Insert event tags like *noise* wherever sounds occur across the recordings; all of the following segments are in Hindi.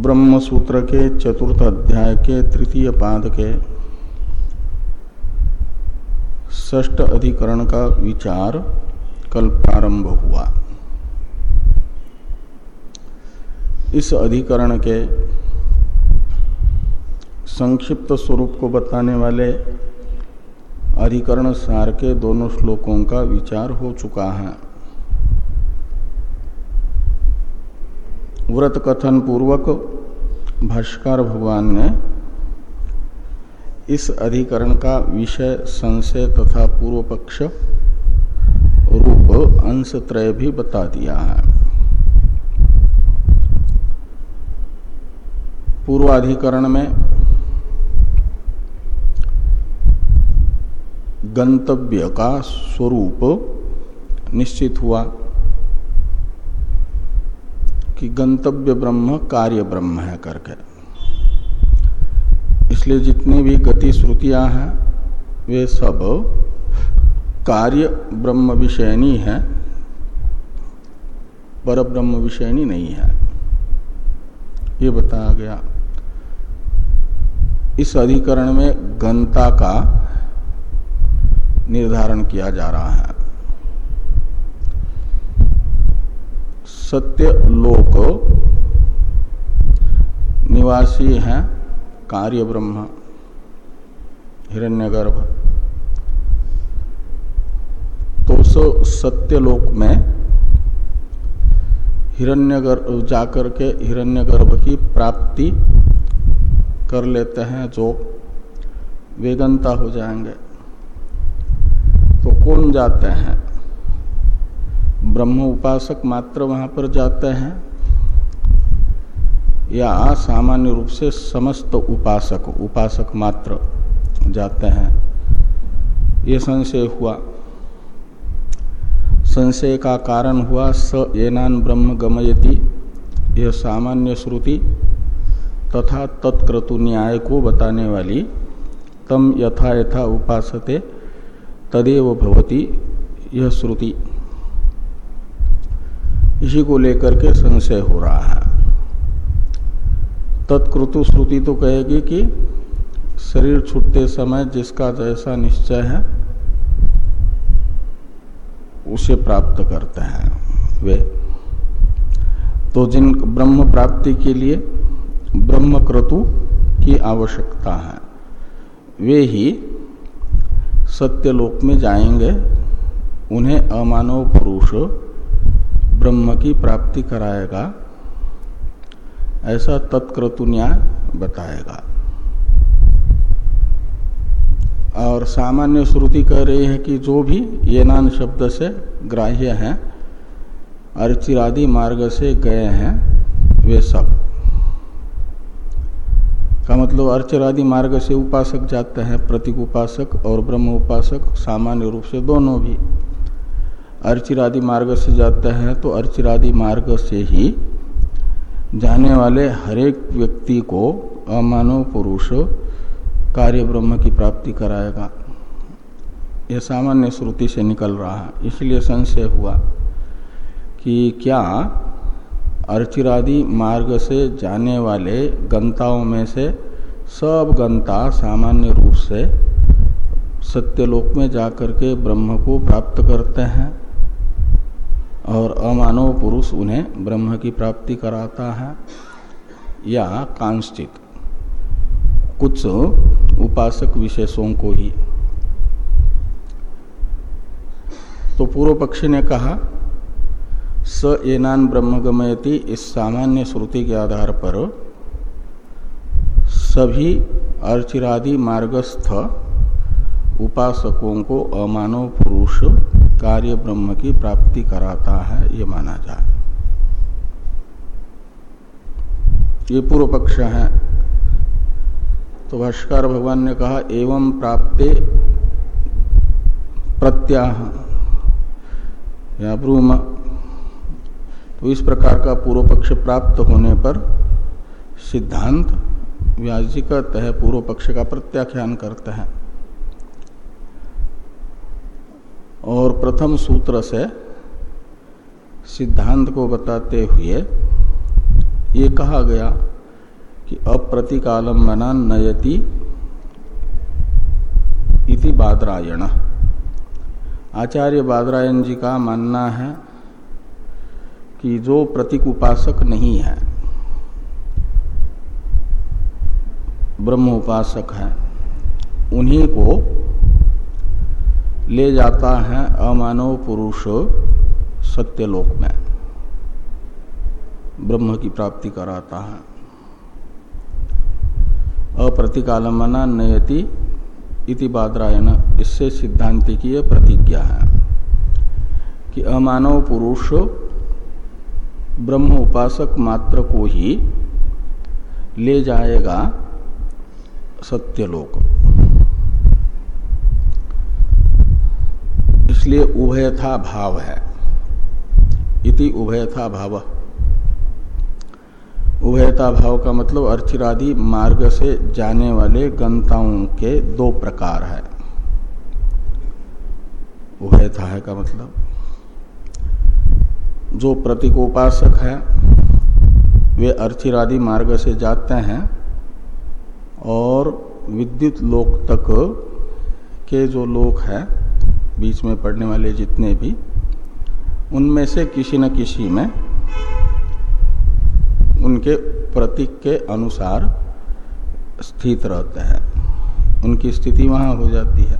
ब्रह्म सूत्र के चतुर्थ अध्याय के तृतीय पाद के ष्ट अधिकरण का विचार कल प्रारंभ हुआ। इस अधिकरण के संक्षिप्त स्वरूप को बताने वाले अधिकरण सार के दोनों श्लोकों का विचार हो चुका है। व्रत कथन पूर्वक भाष्कर भगवान ने इस अधिकरण का विषय, संशय तथा पूर्व पक्ष रूप अंश त्रय भी बता दिया है। पूर्वाधिकरण में गंतव्य का स्वरूप निश्चित हुआ। कि गंतव्य ब्रह्म कार्य ब्रह्म है करके। इसलिए जितनी भी गति श्रुतियाँ हैं, वे सब कार्य ब्रह्म विषयनी है, पर ब्रह्म विषयनी नहीं है। ये बताया गया। इस अधिकरण में गंता का निर्धारण किया जा रहा है। सत्य लोक निवासी हैं कार्य ब्रह्म, हिरण्यगर्भ। तो उस सत्यलोक में हिरण्यगर्भ जाकर के हिरण्यगर्भ की प्राप्ति कर लेते हैं जो वेदंता हो जाएँगे। तो कौन जाते हैं? ब्रह्म उपासक मात्र वहाँ पर जाते हैं, या सामान्य रूप से समस्त उपासक उपासक मात्र जाते हैं। ये संशय हुआ। संशय का कारण हुआ, स एनान ब्रह्म गमयति, यह सामान्य श्रुति तथा तत्क्रतु न्याय को बताने वाली, तम यथा यथा उपासते, तदेव भवती, यह श्रुति। इसी को लेकर के संशय हो रहा है। तत्कृतु श्रुति तो कहेगी कि शरीर छूटते समय जिसका जैसा निश्चय है, उसे प्राप्त करते हैं वे। तो जिन ब्रह्म प्राप्ति के लिए ब्रह्म क्रतु की आवश्यकता है, वे ही सत्यलोक में जाएँगे, उन्हें अमानव पुरुष ब्रह्म की प्राप्ति कराएगा, ऐसा तत्क्रतु न्याय बताएगा। और सामान्य श्रुति कह रही है कि जो भी ये नान शब्द से ग्राह्य हैं, अर्चिरादि मार्ग से गए हैं, वे सब। का मतलब अर्चरादि मार्ग से उपासक जाते हैं, प्रतीक उपासक और ब्रह्म उपासक, सामान्य रूप से दोनों भी। अर्चिरादि मार्ग से जाते हैं तो अर्चिरादि मार्ग से ही जाने वाले हरेक व्यक्ति को अमानव पुरुष कार्य ब्रह्म की प्राप्ति कराएगा। यह सामान्य श्रुति से निकल रहा है। इसलिए संशय हुआ कि क्या अर्चिरादि मार्ग से जाने वाले गंताओं में से सब गंता सामान्य रूप से सत्यलोक में जाकर के ब्रह्म को प्राप्त करते हैं? और अमानव पुरुष उन्हें ब्रह्म की प्राप्ति कराता है, या कांश्चित। कुछ उपासक विशेषों को ही। तो पूर्व पक्षी ने कहा, स एनान ब्रह्म गमयति इस सामान्य श्रुति के आधार पर सभी अर्चिरादि मार्गस्थ उपासकों को अमानव पुरुष कार्य ब्रह्म की प्राप्ति कराता है, ये माना जाए। ये पूर्व पक्ष है। तो भाष्कर भगवान ने कहा, एवं प्राप्ते प्रत्याह। या ब्रूम। तो इस प्रकार का पूर्व पक्ष प्राप्त होने पर सिद्धांत व्यास जी पूर्व पक्ष का प्रत्याख्यान करते हैं। और प्रथम सूत्र से सिद्धांत को बताते हुए ये कहा गया कि अप्रतिकालंबना नयति इति बादरायण। आचार्य बादरायण जी का मानना है कि जो प्रतीक उपासक नहीं है, ब्रह्म उपासक है, उन्हीं को ले जाता है अमानव पुरुष सत्यलोक में। ब्रह्म की प्राप्ति कराता है। अप्रतिकालमना नयति इति बादरायण। इससे सिद्धांति की यह प्रतिज्ञा है कि अमानव पुरुष ब्रह्म उपासक मात्र को ही ले जाएगा सत्यलोक इसलिए उभयथा भाव है। इति उभयथा भाव। उभयता भाव का मतलब अर्चिरादि मार्ग से जाने वाले गंताओं के दो प्रकार है। उभयथा है का मतलब। जो प्रतीकोपासक है, वे अर्चिरादि मार्ग से जाते हैं और विद्युत लोक तक के जो लोक हैं बीच में पढ़ने वाले जितने भी, उनमें से किसी न किसी में उनके प्रतीक के अनुसार स्थित रहते हैं। उनकी स्थिति वहाँ हो जाती है।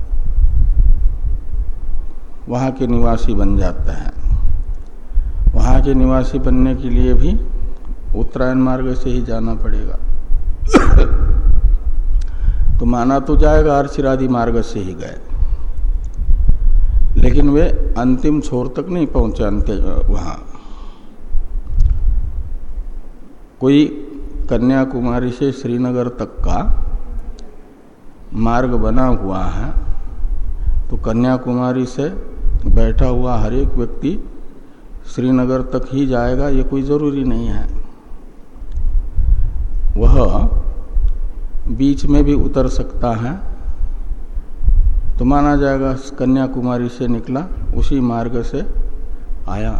वहाँ के निवासी बन जाते हैं। वहाँ के निवासी बनने के लिए भी उत्तरायण मार्ग से ही जाना पड़ेगा। *coughs* तो माना तो जाएगा अर्चिरादि मार्ग से ही गए। लेकिन वे अंतिम छोर तक नहीं पहुँचे, अंत्य, वहाँ। कोई कन्याकुमारी से श्रीनगर तक का मार्ग बना हुआ है तो कन्याकुमारी से बैठा हुआ हर एक व्यक्ति श्रीनगर तक ही जाएगा, ये कोई ज़रूरी नहीं है। वह बीच में भी उतर सकता है तो माना जाएगा कन्याकुमारी से निकला उसी मार्ग से आया।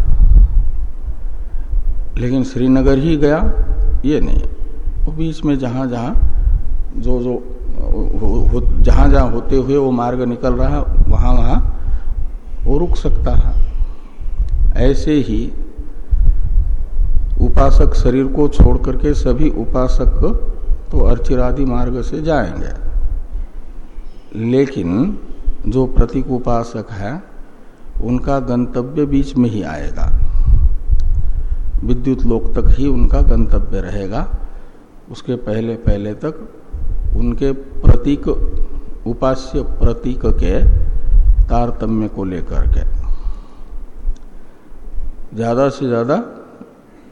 लेकिन श्रीनगर ही गया ये नहीं। वो बीच में जहाँ जहाँ जो जो हो, जहाँ जहाँ होते हुए वो मार्ग निकल रहा वहाँ वहाँ वो रुक सकता है। ऐसे ही उपासक शरीर को छोड़ करके सभी उपासक तो अर्चिरादि मार्ग से जाएँगे। लेकिन जो प्रतीक उपासक है, उनका गंतव्य बीच में ही आएगा। विद्युत लोक तक ही उनका गंतव्य रहेगा। उसके पहले पहले तक उनके प्रतीक, उपास्य प्रतीक के तारतम्य को लेकर के। ज़्यादा से ज़्यादा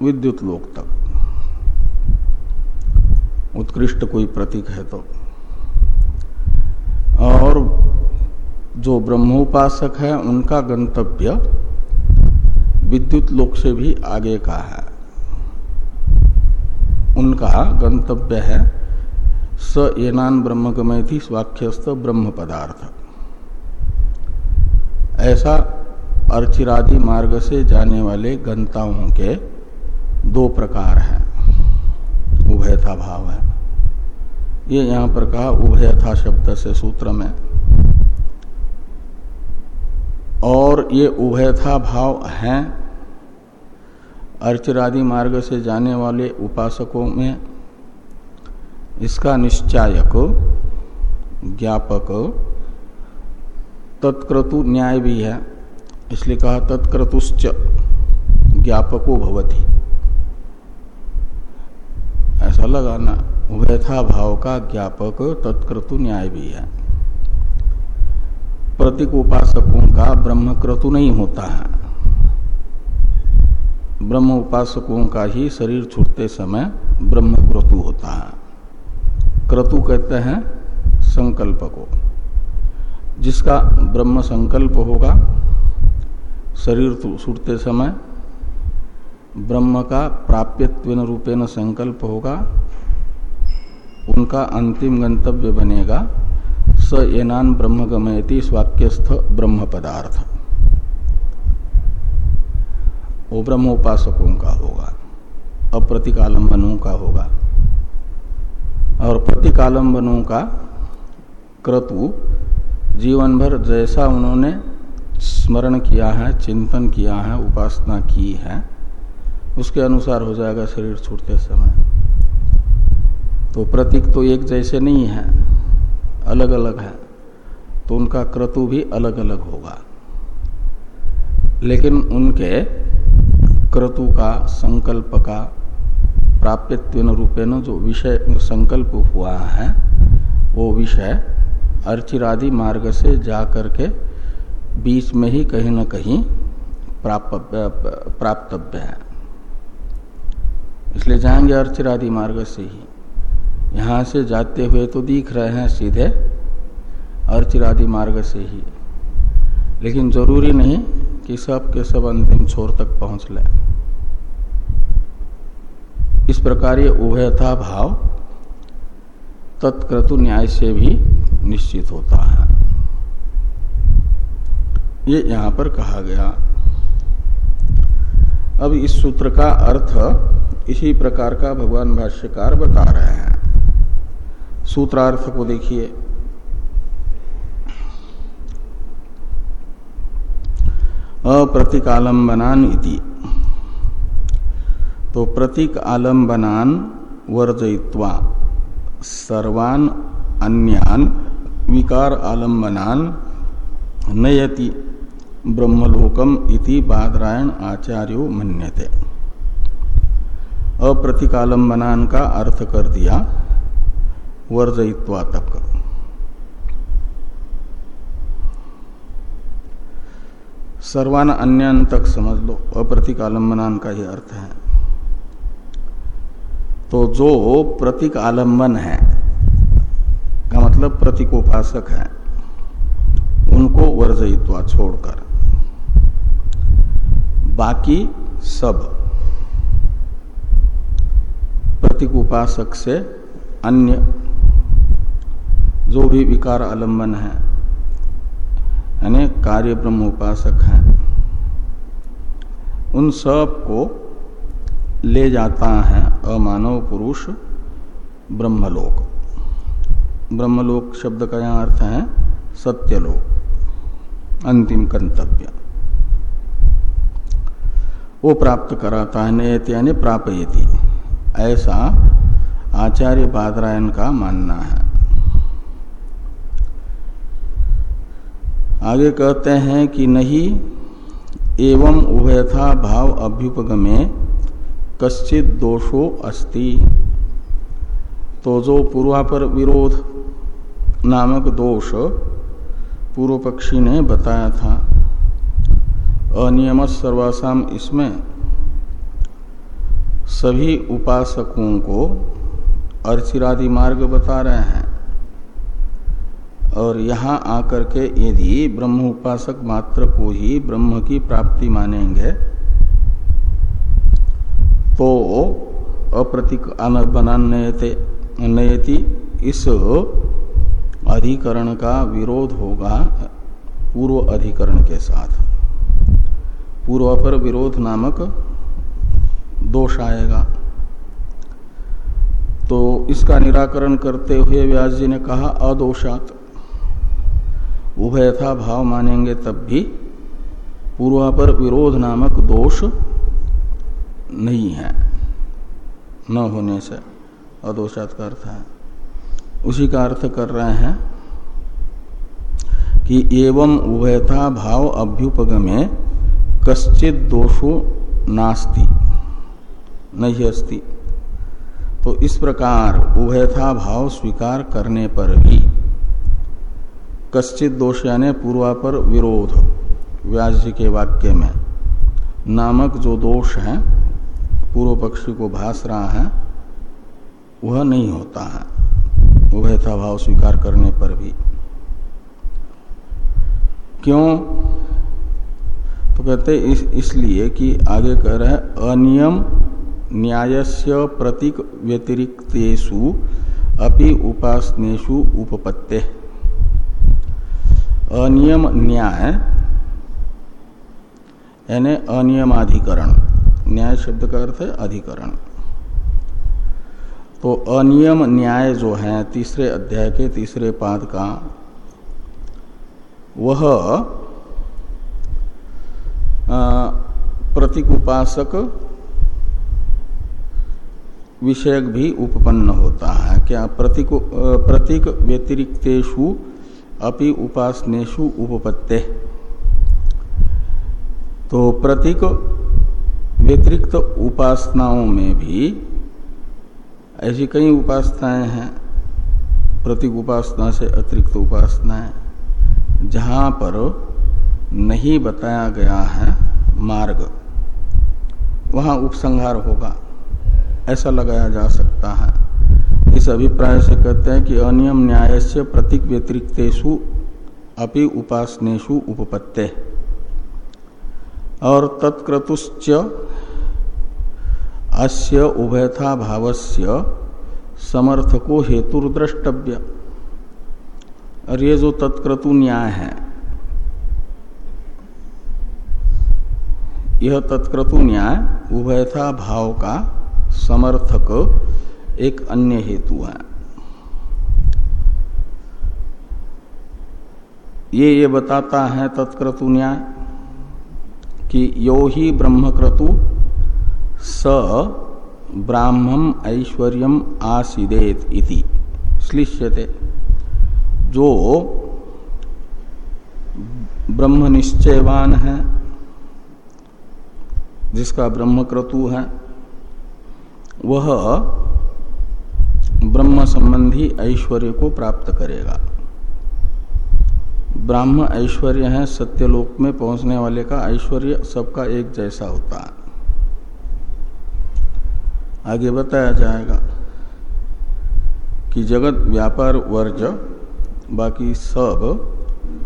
विद्युत लोक तक। उत्कृष्ट कोई प्रतीक है तो। और जो ब्रह्मोपासक है, उनका गंतव्य विद्युत लोक से भी आगे का है। उनका गंतव्य है, स एनान ब्रह्म गमयति स्वाख्यस्त ब्रह्म पदार्थ ऐसा अर्चिरादि मार्ग से जाने वाले गंताओं के दो प्रकार हैं। उभयथा भाव है। ये यहाँ पर कहा, उभयथा शब्द से सूत्र में। और ये उभयथा भाव हैं। अर्चरादि मार्ग से जाने वाले उपासकों में इसका निश्चायक, ज्ञापक, तत्क्रतु न्याय भी है। इसलिए कहा, तत्क्रतुश्च ज्ञापको भवती। ऐसा लगाना, उभयथा भाव का ज्ञापक तत्क्रतु न्याय भी है। प्रतीक उपासकों का ब्रह्म क्रतु नहीं होता है। ब्रह्म उपासकों का ही शरीर छूटते समय ब्रह्म क्रतु होता है। क्रतु कहते हैं संकल्प को। जिसका ब्रह्म संकल्प होगा, शरीर छूटते समय ब्रह्म का प्राप्यत्व रूपेण संकल्प होगा, उनका अंतिम गंतव्य बनेगा स एनान ब्रह्म गमयति स्वाक्यस्थ ब्रह्म पदार्थ वो ब्रह्मोपासकों का होगा अप्रतिकालंबनों का होगा। और प्रतिकालंबनों का क्रतु जीवन भर जैसा उन्होंने स्मरण किया है, चिंतन किया है, उपासना की है, उसके अनुसार हो जाएगा शरीर छूटते समय। तो प्रतीक तो एक जैसे नहीं है। अलग अलग है तो उनका क्रतु भी अलग अलग होगा। लेकिन उनके क्रतु का संकल्प का प्राप्यत्व रूपेण जो विषय, संकल्प हुआ है, वो विषय अर्चिरादि मार्ग से जा करके बीच में ही कहीं न कहीं प्राप्तव्य है। इसलिए जाएँगे अर्चिरादि मार्ग से ही। यहाँ से जाते हुए तो दिख रहे हैं सीधे अर्चिरादि मार्ग से ही। लेकिन ज़रूरी नहीं कि सब के सब अंतिम छोर तक पहुँच ले। इस प्रकार ये उभयथा भाव तत्क्रतु न्याय से भी निश्चित होता है। ये यहाँ पर कहा गया। अब इस सूत्र का अर्थ इसी प्रकार का भगवान भाष्यकार बता रहे हैं। सूत्रार्थ को देखिए। अप्रतिकालंबनान इति। तो प्रतीक आलम्बनान वर्जयित्वा, सर्वान अन्यान विकार आलम्बनान नयति, ब्रह्मलोकम इति बादरायण आचार्यो मन्यते। अप्रतिकालंबनान का अर्थ कर दिया। वर्जयित्वा तक सर्वान अन्यान तक समझ लो अप्रतिकालंबनान का ही अर्थ है। तो जो प्रतीक आलंबन है, का मतलब प्रतीकोपासक है, उनको वर्जयित्वा छोड़कर। बाकी सब प्रतीक उपासक से अन्य जो भी विकार आलंबन है, यानी कार्य ब्रह्म उपासक है, उन सबको ले जाता है अमानव पुरुष ब्रह्मलोक। ब्रह्मलोक शब्द का यहाँ अर्थ है सत्यलोक, अंतिम गंतव्य वो प्राप्त कराता है, नयति यानी प्रापयति। ऐसा आचार्य बादरायण का मानना है। आगे कहते हैं कि नहीं, एवं उभयथा भाव अभ्युपगमे, कश्चित दोषो अस्ति। तो जो पूर्वापर विरोध नामक दोष पूर्व पक्षी ने बताया था अनियम सर्वासाम इसमें सभी उपासकों को अर्चिरादि मार्ग बता रहे हैं। और यहाँ आकर के यदि ब्रह्म उपासक मात्र को ही ब्रह्म की प्राप्ति मानेंगे तो अप्रतिक नयति इस अधिकरण का विरोध होगा पूर्व अधिकरण के साथ। पूर्व पर विरोध नामक दोष आएगा। तो इसका निराकरण करते हुए व्यास जी ने कहा, अदोषात। उभयथा भाव मानेंगे तब भी पूर्वापर विरोध नामक दोष नहीं है। न होने से अदोषात अर्थ है। उसी का अर्थ कर रहे हैं कि एवं उभयथा भाव अभ्युपगमे कश्चित दोषो नास्ति, नहीं अस्ति। तो इस प्रकार उभयथा भाव स्वीकार करने पर भी कश्चित दोष यानी पूर्वापर विरोध व्यास जी के वाक्य में। नामक जो दोष है पूर्व पक्षी को भास रहा है वह नहीं होता है। उभयथा भाव स्वीकार करने पर भी। क्यों? तो कहते इस, इसलिए कि आगे कह रहे हैं अनियम न्यायस्य प्रतीक व्यतिरिक्तेषु अपि उपासनेशु उपपत्ते। अनियम न्याय, यानी अनियमाधिकरण। न्याय शब्द का अर्थ है अधिकरण। तो अनियम न्याय जो है, तीसरे अध्याय के तीसरे पाद का, वह प्रतीक उपासक विषयक भी उपपन्न होता है। क्या प्रतीक प्रतीक व्यतिरिक्तेषु अपि उपासनेशु उपपत्ते। तो प्रतीक व्यतिरिक्त उपासनाओं में भी ऐसी कई उपासनाएँ हैं, प्रतीक उपासना से अतिरिक्त उपासनाएँ, जहाँ पर नहीं बताया गया है मार्ग। वहाँ उपसंहार होगा, ऐसा लगाया जा सकता है। अभिप्राय से कहते हैं कि अनियम न्याय से प्रतीक व्यतिरिक्तेशु अपि उपासनेशु उपपत्ते। और तत्क्रतुश्च अस्य उभयथा भावस्य समर्थको हेतुर्द्रष्टव्य। और ये जो तत्क्रतु न्याय है, यह तत्क्रतु न्याय उभयथा भाव का समर्थक एक अन्य हेतु है। ये ये बताता है तत्क्रतु न्याय कि यो ही ब्रह्मक्रतु स ब्राह्मम ऐश्वर्यम आसीदेत इति। श्लिष्यते। जो ब्रह्म निश्चयवान है, जिसका ब्रह्मक्रतु है, वह ब्रह्म संबंधी ऐश्वर्य को प्राप्त करेगा। ब्राह्म ऐश्वर्य है, सत्यलोक में पहुँचने वाले का ऐश्वर्य सबका एक जैसा होता है। आगे बताया जाएगा कि जगत, व्यापार, वर्ज, बाकी सब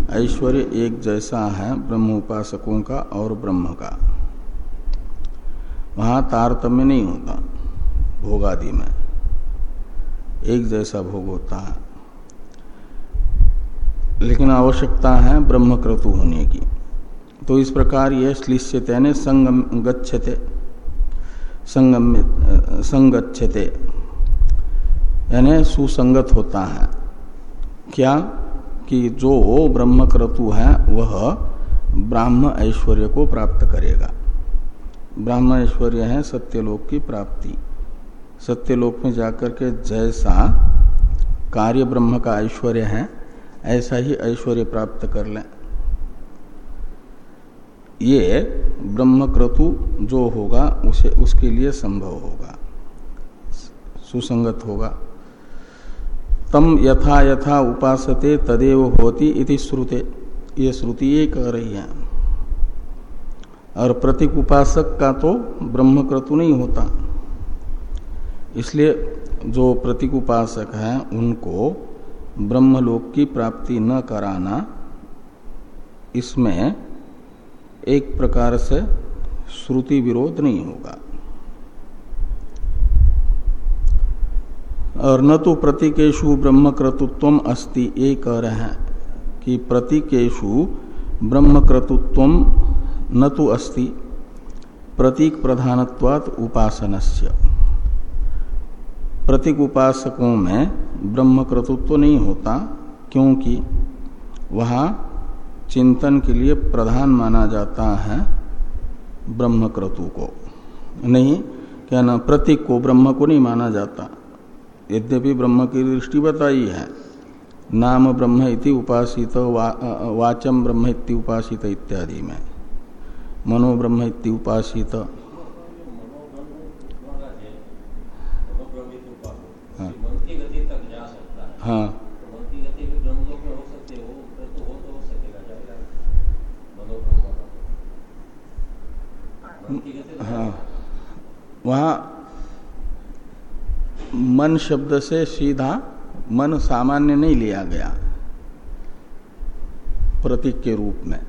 ऐश्वर्य एक जैसा है ब्रह्म उपासकों का और ब्रह्म का। वहाँ तारतम्य नहीं होता, भोगादि में। एक जैसा भोग होता है। लेकिन आवश्यकता है ब्रह्म ब्रह्मक्रतु होने की। तो इस प्रकार यह श्लिष्यते संगम गच्छते संगम संगच्छते। यानी सुसंगत होता है। क्या? कि जो ब्रह्म क्रतु है, वह ब्राह्म ऐश्वर्य को प्राप्त करेगा। ब्राह्म ऐश्वर्य है सत्यलोक की प्राप्ति। सत्यलोक में जाकर के जैसा कार्य ब्रह्म का ऐश्वर्य है, ऐसा ही ऐश्वर्य प्राप्त कर लें। ये ब्रह्मक्रतु जो होगा, उसे, उसके लिए संभव होगा, सुसंगत होगा। तम यथा यथा उपासते तदेव होती इति श्रुते, ये श्रुति ये कह रही है। और प्रतीक उपासक का तो ब्रह्मक्रतु नहीं होता। इसलिए जो प्रतीक उपासक हैं, उनको ब्रह्मलोक की प्राप्ति न कराना, इसमें एक प्रकार से श्रुति विरोध नहीं होगा। और न तो प्रतीकेशु ब्रह्म ब्रह्मक्रतुत्व अस्ति, ये कह रहे हैं कि प्रतीकेशु ब्रह्म ब्रह्मक्रतुत्व न तो अस्ति, प्रतीक प्रधानत्वात उपासनस्य। प्रतीक उपासकों में ब्रह्मक्रतुत्व नहीं होता क्योंकि वहाँ चिंतन के लिए प्रधान माना जाता है ब्रह्मक्रतु को। नहीं क्या ना प्रतीक को ब्रह्म को नहीं माना जाता। यद्यपि ब्रह्म की दृष्टि बताई है नाम ब्रह्म इति उपासित वा, वाचम ब्रह्म इति उपासित इत्यादि में। मनो ब्रह्म इति उपासित हाँ, हाँ। हाँ। वहाँ मन शब्द से सीधा मन सामान्य नहीं लिया गया। प्रतीक के रूप में।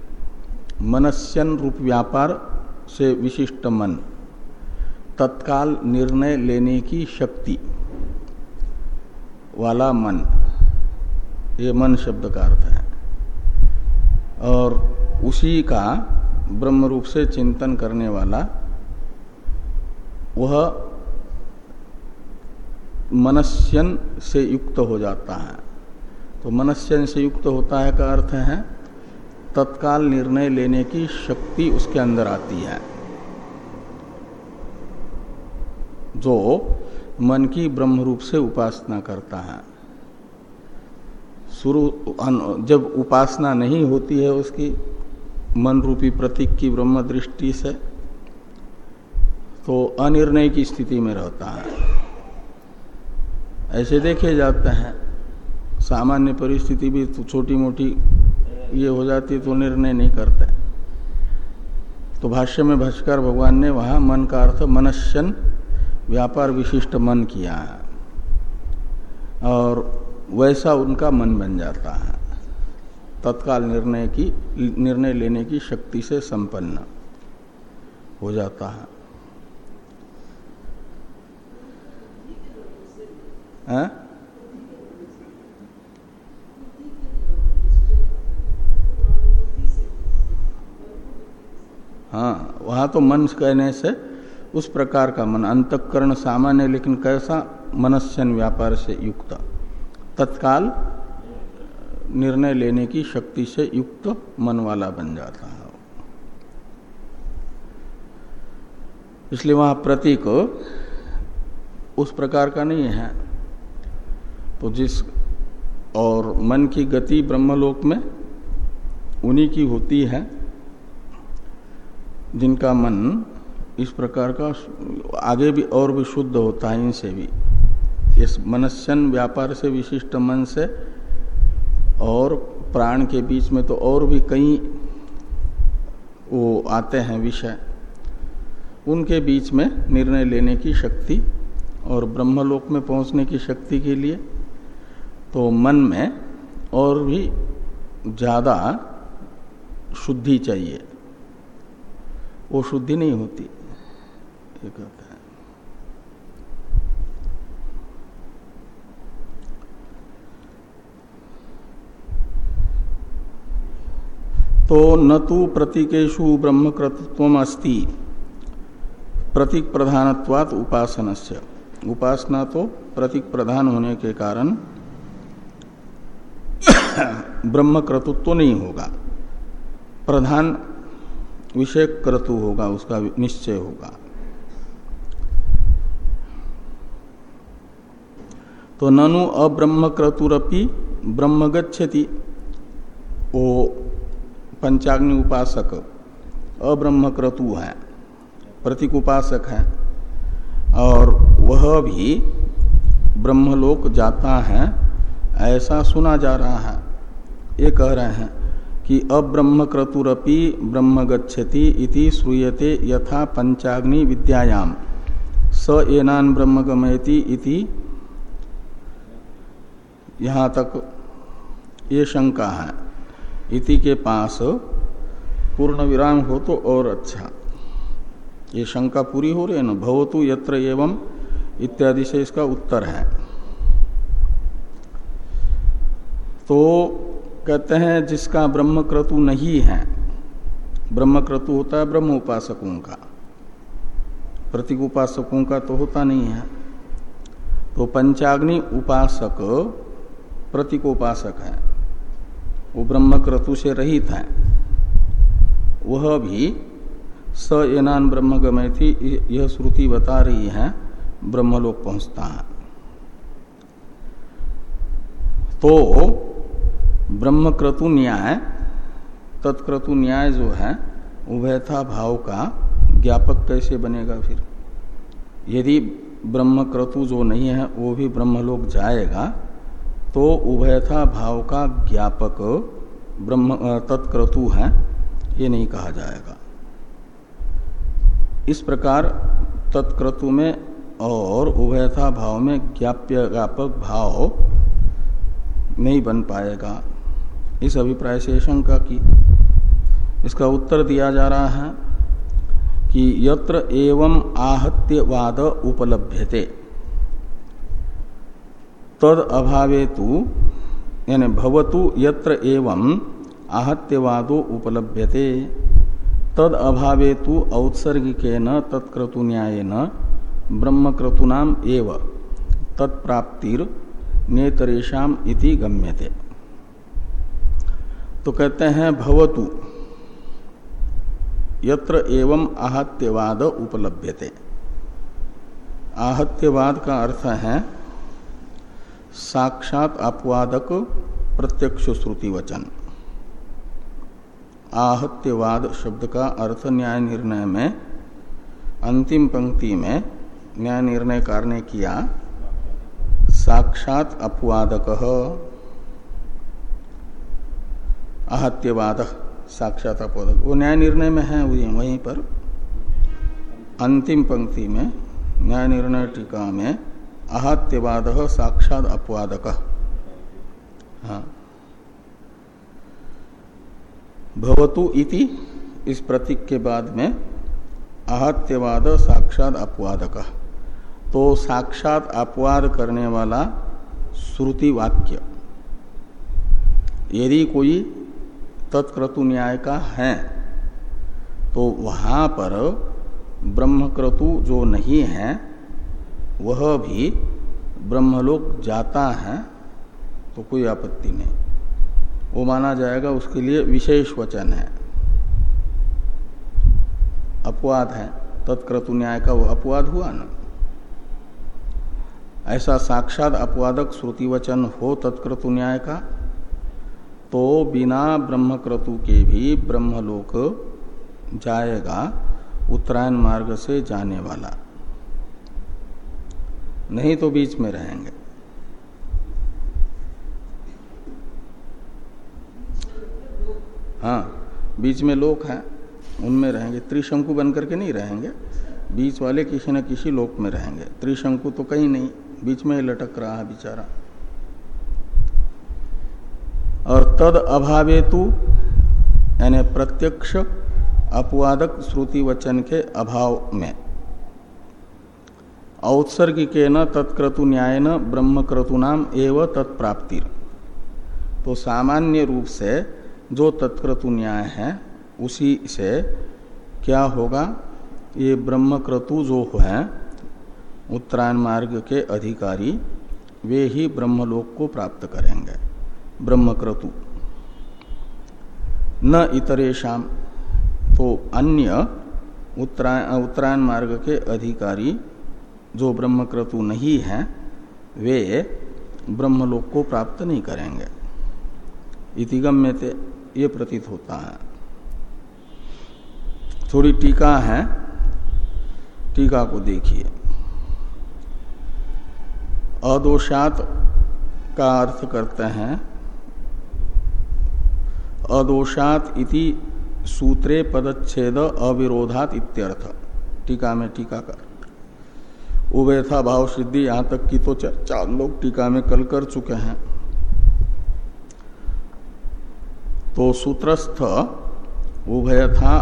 मनस्यन रूप व्यापार से विशिष्ट मन। तत्काल निर्णय लेने की शक्ति। वाला मन। ये मन शब्द का अर्थ है। और उसी का ब्रह्म रूप से चिंतन करने वाला, वह मनस्यन से युक्त हो जाता है। तो मनस्यन से युक्त होता है का अर्थ है, तत्काल निर्णय लेने की शक्ति उसके अंदर आती है। जो मन की ब्रह्म रूप से उपासना करता है। शुरू जब उपासना नहीं होती है उसकी, मन रूपी प्रतीक की ब्रह्म दृष्टि से तो अनिर्णय की स्थिति में रहता है। ऐसे देखे जाते हैं, सामान्य परिस्थिति भी तो छोटी मोटी ये हो जाती तो निर्णय नहीं करते। तो भाष्य में भाष्कर भगवान ने वहाँ मन का अर्थ मनश्यन व्यापार विशिष्ट मन किया है। और वैसा उनका मन बन जाता है। तत्काल निर्णय की, निर्णय लेने की शक्ति से संपन्न हो जाता है। हाँ? हाँ वहाँ तो मन कहने से उस प्रकार का मन, अंतकरण सामान्य लेकिन कैसा मनस्यन व्यापार से युक्त। तत्काल निर्णय लेने की शक्ति से युक्त मन वाला बन जाता है। इसलिए वहाँ प्रतीक उस प्रकार का नहीं है। तो जिस और मन की गति ब्रह्मलोक में उन्हीं की होती है, जिनका मन इस प्रकार का आगे भी और भी शुद्ध होता है इनसे भी। इस मनस्यन व्यापार से विशिष्ट मन से और प्राण के बीच में तो और भी कई वो आते हैं विषय। उनके बीच में निर्णय लेने की शक्ति और ब्रह्मलोक में पहुँचने की शक्ति के लिए तो मन में और भी ज़्यादा शुद्धि चाहिए। वो शुद्धि नहीं होती। ये कहते हैं। तो न तो प्रतीकेशु ब्रह्मकृतत्व अस्ति प्रतीक प्रधानत्वात उपासन से उपासना तो प्रतीक प्रधान होने के कारण *coughs* ब्रह्मक्रतुत्व नहीं होगा। प्रधान विषय क्रतु होगा, उसका निश्चय होगा। तो ननु अब्रह्म क्रतुरपि ब्रह्म गच्छति वो पंचाग्नि उपासक अब्रह्म क्रतु है, प्रतीक उपासक है, और वह भी ब्रह्मलोक जाता है, ऐसा सुना जा रहा है। ये कह रहे हैं कि अब्रह्म क्रतुरपि ब्रह्म गच्छति इति श्रूयते यथा पंचाग्नि विद्यायाम। स एनान ब्रह्म गमयति इति यहाँ तक ये शंका है। इति के पास पूर्ण विराम हो तो और अच्छा। ये शंका पूरी हो रही है ना? भवतु यत्र एवं इत्यादि से इसका उत्तर है। तो कहते हैं, जिसका ब्रह्म क्रतु नहीं है ब्रह्म क्रतु होता है ब्रह्म उपासकों का। प्रतीक उपासकों का तो होता नहीं है। तो पंचाग्नि उपासक प्रतीक उपासक है। वो ब्रह्म क्रतु से रहित है। वह भी स एनान ब्रह्म गमय थी यह श्रुति बता रही है, ब्रह्मलोक पहुँचता है। तो ब्रह्म क्रतु न्याय तत्क्रतु न्याय जो है, उभयथा भाव का ज्ञापक कैसे बनेगा फिर? यदि ब्रह्म क्रतु जो नहीं है, वो भी ब्रह्मलोक जाएगा तो उभयथा भाव का ज्ञापक ब्रह्म तत्क्रतु है, ये नहीं कहा जाएगा। इस प्रकार तत्क्रतु में और उभयथा भाव में ज्ञाप्य, ज्ञापक भाव नहीं बन पाएगा। इस अभिप्राय से शंका की। इसका उत्तर दिया जा रहा है कि यत्र एवं आहत्यवाद उपलभ्यते। तद अभावे तु यानी भवतु यत्र एवं आहत्यवादो उपलभ्यते। तद अभावे तु औत्सर्गिकेन तत्क्रतु न्यायेन ब्रह्मक्रतुनाम एव, तत्प्राप्तिर नेतरेशम इति गम्यते। तो कहते हैं, भवतु यत्र एवं आहत्यवाद उपलभ्यते। आहत्यवाद का अर्थ है साक्षात अपवादक प्रत्यक्ष श्रुति वचन आहत्यवाद शब्द का अर्थ न्याय निर्णय में, अंतिम पंक्ति में न्याय निर्णय करने किया, साक्षात अपवादक। आहत्यवाद, साक्षात अपवादक। वो न्याय निर्णय में है वहीं पर। अंतिम पंक्ति में न्याय निर्णय टीका में आहत्यवाद साक्षात अपवादक। हाँ। इति इस प्रतीक के बाद में आहत्यवाद साक्षात अपवादक। तो साक्षात अपवाद करने वाला श्रुति वाक्य। यदि कोई तत्क्रतु न्याय का है तो वहाँ पर ब्रह्मक्रतु जो नहीं है वह भी ब्रह्मलोक जाता है तो कोई आपत्ति नहीं। वो माना जाएगा उसके लिए विशेष वचन है। अपवाद है, तत्क्रतु न्याय का वो अपवाद हुआ ना? ऐसा साक्षात अपवादक श्रुति वचन हो तत्क्रतु न्याय का तो बिना ब्रह्मक्रतु के भी ब्रह्मलोक जाएगा, उत्तरायण मार्ग से जाने वाला। नहीं तो बीच में रहेंगे। हाँ बीच में लोक हैं, उनमें रहेंगे। त्रिशंकु बन करके नहीं रहेंगे, बीच वाले किसी न किसी लोक में रहेंगे। त्रिशंकु तो कहीं नहीं, बीच में ही लटक रहा है बेचारा। और तद अभावे तु यानी प्रत्यक्ष अपवादक श्रुति वचन के अभाव में। औत्सर्गिक न तत्क्रतु न्याय न ब्रह्मक्रतु नाम एवं तत्प्राप्ति तो सामान्य रूप से जो तत्क्रतु न्याय है, उसी से क्या होगा? ये ब्रह्मक्रतु जो है, उत्तरायण मार्ग के अधिकारी, वे ही ब्रह्मलोक को प्राप्त करेंगे। ब्रह्मक्रतु। न इतरेशम तो अन्य उत्तरायण उत्तरायण मार्ग के अधिकारी जो ब्रह्मक्रतु नहीं है, वे ब्रह्मलोक को प्राप्त नहीं करेंगे। इतिगम्य थे ये प्रतीत होता है। थोड़ी टीका है, टीका को देखिए। अदोषात का अर्थ करते हैं, अदोषात इति सूत्रे पदच्छेद अविरोधात इत्यर्थ। टीका में टीका कर। उभयथा भाव सिद्धि, यहाँ तक की तो चर्चा लोग टीका में कल कर चुके हैं। तो सूत्रस्थ उभयथा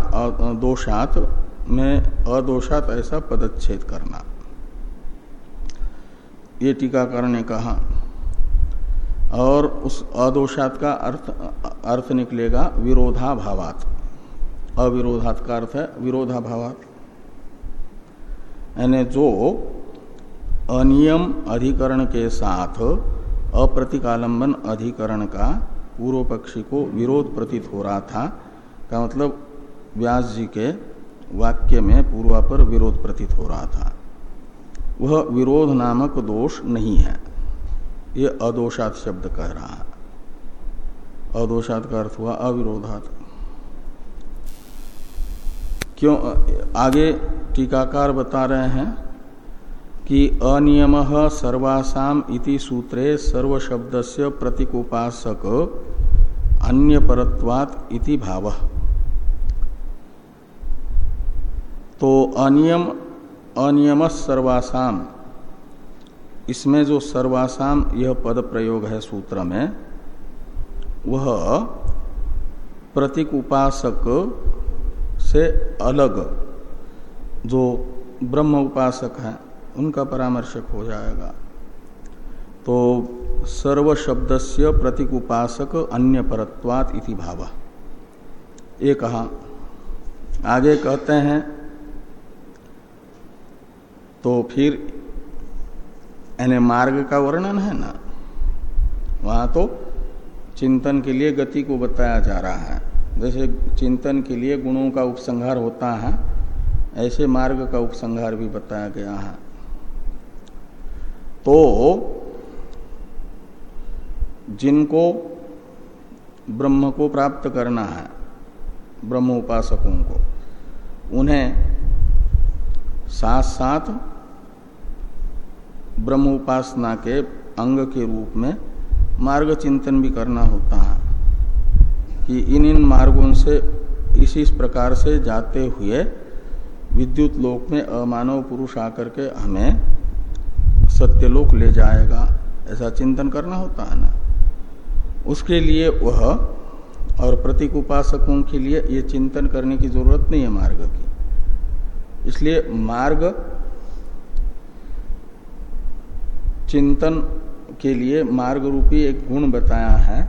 दोषात में अदोषात ऐसा पदच्छेद करना। ये टीकाकरण ने कहा। और उस अदोषात का अर्थ अर्थ निकलेगा विरोधाभावात। अविरोधात का अर्थ है विरोधाभावात। यानी जो अनियम अधिकरण के साथ अप्रतिकालंबन अधिकरण का पूर्व पक्षी को विरोध प्रतीत हो रहा था, का मतलब व्यास जी के वाक्य में पूर्वा पर विरोध प्रतीत हो रहा था। वह विरोध नामक दोष नहीं है, ये अदोषात शब्द कह रहा है। अदोषात का अर्थ हुआ अविरोधात। क्यों? आगे टीकाकार बता रहे हैं कि अनियम सर्वासाम इति सूत्रे सर्व शब्द से प्रतीकोपासक अन्य परत्वात इति भाव। तो अनियम अनियम सर्वासाम। इसमें जो सर्वासाम यह पद प्रयोग है सूत्र में, वह प्रतीक उपासक से अलग जो ब्रह्म उपासक है उनका परामर्शक हो जाएगा। तो सर्व शब्द से प्रतीक उपासक अन्य परत्वात इति भाव। ये कहा, आगे कहते हैं तो फिर यानी मार्ग का वर्णन है ना? वहाँ तो चिंतन के लिए गति को बताया जा रहा है। जैसे चिंतन के लिए गुणों का उपसंहार होता है, ऐसे मार्ग का उपसंहार भी बताया गया है। तो जिनको ब्रह्म को प्राप्त करना है ब्रह्म उपासकों को, उन्हें साथ साथ ब्रह्म उपासना के अंग के रूप में मार्ग चिंतन भी करना होता है कि इन इन मार्गों से इस इस प्रकार से जाते हुए विद्युत लोक में अमानव पुरुष आकर के हमें सत्यलोक ले जाएगा, ऐसा चिंतन करना होता है ना? उसके लिए वह और प्रतीक उपासकों के लिए ये चिंतन करने की ज़रूरत नहीं है मार्ग की। इसलिए मार्ग चिंतन के लिए मार्ग रूपी एक गुण बताया है।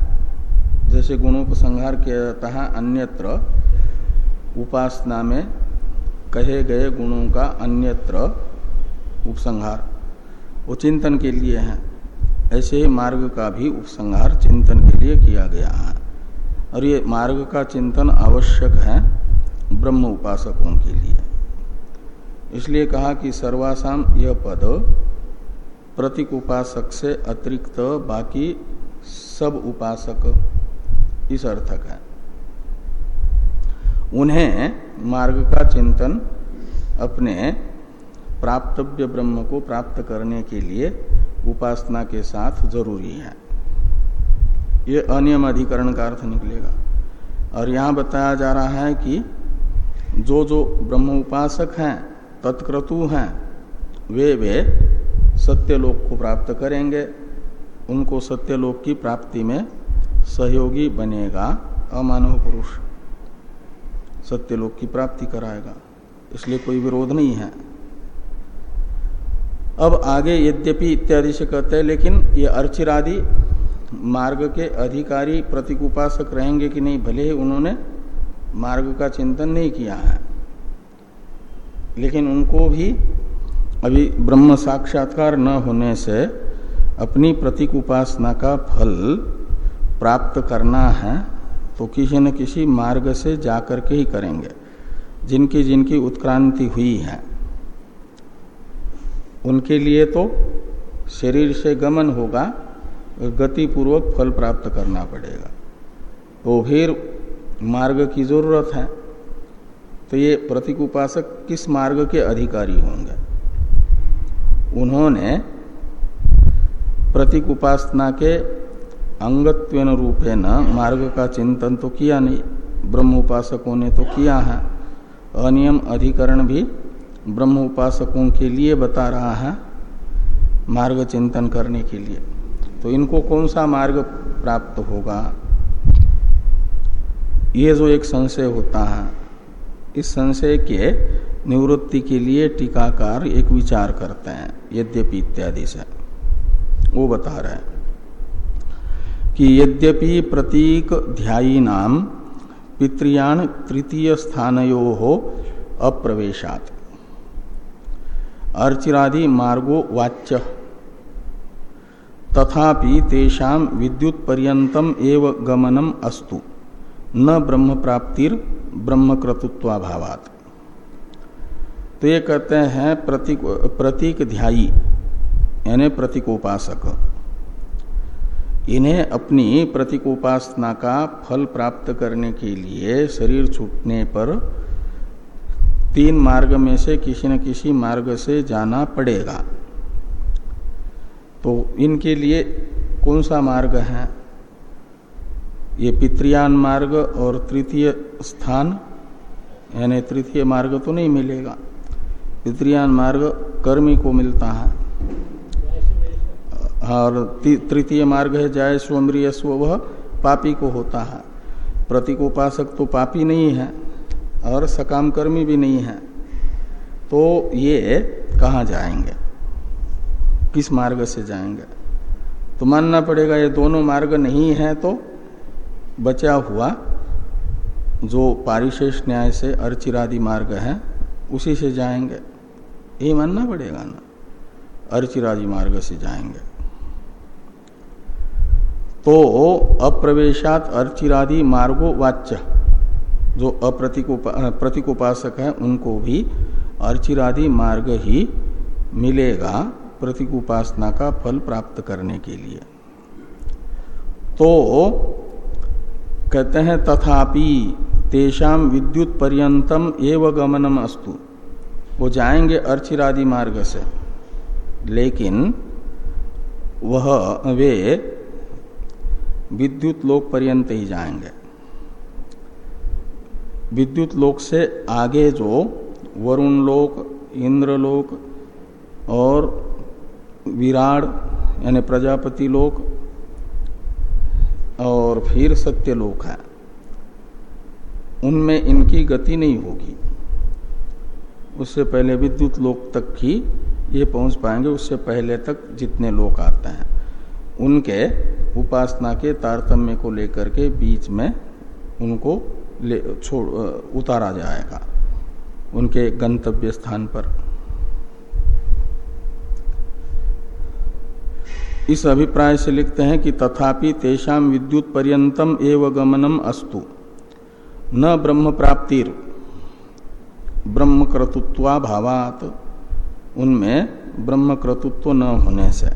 जैसे गुणों को संहार किया जाता है, अन्यत्र उपासना में कहे गए गुणों का अन्यत्र उपसंहार। वो चिंतन के लिए है। ऐसे ही मार्ग का भी उपसंहार चिंतन के लिए किया गया है। और ये मार्ग का चिंतन आवश्यक है ब्रह्म उपासकों के लिए। इसलिए कहा कि सर्वासाम यह पद प्रतीक उपासक से अतिरिक्त बाकी सब उपासक इस अर्थक है। उन्हें मार्ग का चिंतन अपने प्राप्तव्य ब्रह्म को प्राप्त करने के लिए उपासना के साथ ज़रूरी है। ये अनियम अधिकरण का अर्थ निकलेगा। और यहाँ बताया जा रहा है कि जो जो ब्रह्म उपासक हैं, तत्क्रतु हैं, वे वे सत्यलोक को प्राप्त करेंगे। उनको सत्यलोक की प्राप्ति में सहयोगी बनेगा अमानव पुरुष। सत्यलोक की प्राप्ति कराएगा। इसलिए कोई विरोध नहीं है। अब आगे यद्यपि इत्यादि से कहते हैं, लेकिन ये अर्चिरादि मार्ग के अधिकारी प्रतीक उपासक रहेंगे कि नहीं, भले ही उन्होंने मार्ग का चिंतन नहीं किया है। लेकिन उनको भी अभी ब्रह्म साक्षात्कार न होने से अपनी प्रतीक उपासना का फल प्राप्त करना है तो किसी न किसी मार्ग से जाकर के ही करेंगे। जिनकी जिनकी उत्क्रांति हुई है। उनके लिए तो शरीर से गमन होगा गति पूर्वक फल प्राप्त करना पड़ेगा। तो फिर मार्ग की ज़रूरत है। तो ये प्रतीक उपासक किस मार्ग के अधिकारी होंगे? उन्होंने प्रतीक उपासना के अंगत्वेन रूपे न मार्ग का चिंतन तो किया नहीं, ब्रह्म उपासकों ने तो किया है। अनियम अधिकरण भी ब्रह्म उपासकों के लिए बता रहा है मार्ग चिंतन करने के लिए। तो इनको कौन सा मार्ग प्राप्त होगा? ये जो एक संशय होता है, इस संशय के निवृत्ति के लिए टीकाकार एक विचार करते हैं, यद्यपि इत्यादि से। वो बता रहे हैं कि यद्यपि प्रतीक ध्यायी नाम पितृयान तृतीय स्थानयो हो अप्रवेशात। अर्चिरादि मार्गो वाच्य। तथापि तेषा विद्युत पर्यतम एव गमनम अस्तु। न ब्रह्म प्राप्तिर ब्रह्म क्रतुत्वाभावात तो ये कहते हैं प्रतीक प्रतीक ध्यायी, यानी प्रतीकोपासक। इन्हें अपनी प्रतीकोपासना का फल प्राप्त करने के लिए शरीर छूटने पर तीन मार्ग में से किसी न किसी मार्ग से जाना पड़ेगा। तो इनके लिए कौन सा मार्ग है? ये पितृयान मार्ग और तृतीय स्थान, यानी तृतीय मार्ग तो नहीं मिलेगा। पितृयान मार्ग कर्मी को मिलता है। और तृतीय मार्ग है जाय स्वमृय स्व वह पापी को होता है। प्रतीकोपासक तो पापी नहीं है। और सकाम कर्मी भी नहीं है। तो ये कहाँ जाएँगे? किस मार्ग से जाएँगे? तो मानना पड़ेगा ये दोनों मार्ग नहीं है तो बचा हुआ जो पारिशेष न्याय से अर्चिरादि मार्ग है, उसी से जाएँगे। ये मानना पड़ेगा ना? अर्चिरादि मार्ग से जाएँगे। तो अप्रवेशात अर्चिरादि मार्गो वाच्य। जो अप्रतिक उपासक है, उनको भी अर्चिरादि मार्ग ही मिलेगा प्रतीक उपासना का फल प्राप्त करने के लिए। तो कहते हैं, तथापि तेषाम विद्युत पर्यंतम एव गमनम अस्तु। वो जाएँगे अर्चिरादि मार्ग से। लेकिन वह, वे विद्युत लोक पर्यंत ही जाएँगे। विद्युत लोक से आगे जो वरुण लोक, इंद्रलोक और विराट यानी प्रजापति लोक और फिर सत्य सत्यलोक है। उनमें इनकी गति नहीं होगी। उससे पहले विद्युत लोक तक ही ये पहुँच पाएँगे, उससे पहले तक जितने लोग आते हैं। उनके उपासना के तारतम्य को लेकर के बीच में उनको ले, छोड़ उतारा जाएगा उनके गंतव्य स्थान पर। इस अभिप्राय से लिखते हैं कि तथापि तेषाम विद्युत पर्यंतम एव गमनम अस्तु। न ब्रह्म प्राप्तिर, ब्रह्म क्रतुत्वा भावात, उनमें ब्रह्म क्रतुत्व न होने से।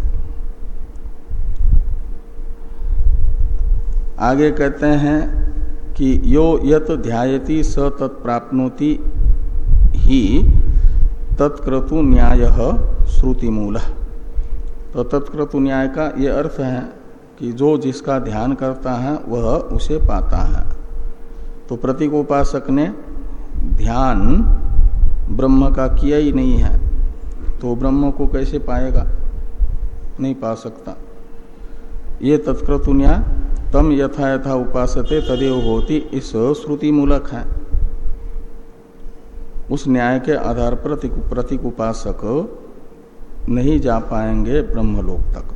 आगे कहते हैं कि यो यत ध्यायति स तत्प्राप्नोति ही तत्क्रतु न्याय श्रुति मूल तो तत्क्रतु न्याय का ये अर्थ है कि जो जिसका ध्यान करता है, वह उसे पाता है। तो प्रतीकोपासक ने ध्यान ब्रह्म का किया ही नहीं है तो ब्रह्म को कैसे पाएगा? नहीं पा सकता। ये तत्क्रतु न्याय तम यथा यथा उपासते तदेव होती इस श्रुति मूलक है। उस न्याय के आधार पर प्रतीक उपासक नहीं जा पाएँगे ब्रह्मलोक तक।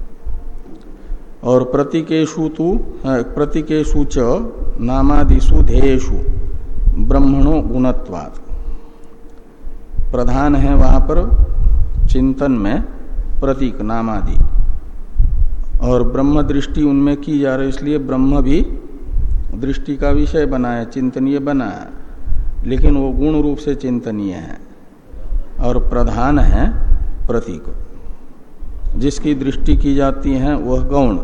और प्रतीकेशु तो प्रतीकेशु च नामादिशु ध्येयु ब्रह्मणो गुणत्वाद प्रधान है वहाँ पर चिंतन में प्रतीक नामादि। और ब्रह्म दृष्टि उनमें की जा रही इसलिए ब्रह्म भी दृष्टि का विषय बनाया, चिंतनीय बनाया। लेकिन वो गुण रूप से चिंतनीय है और प्रधान है प्रतीक। जिसकी दृष्टि की जाती है, वह गौण।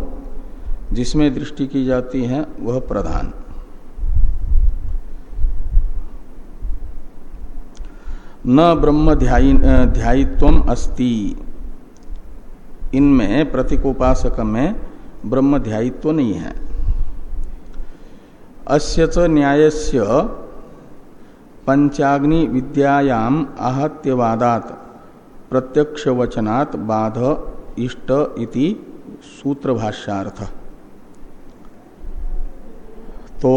जिसमें दृष्टि की जाती है, वह प्रधान। न ब्रह्म ध्यायित्व अस्ति। इनमें प्रतीकोपासक में ब्रह्म ध्यायित्व नहीं है। अस्य च न्यायस्य पंचाग्नि विद्यायाम आहत्यवादात प्रत्यक्ष वचनात् बाध इष्ट इति सूत्र भाष्यार्थ तो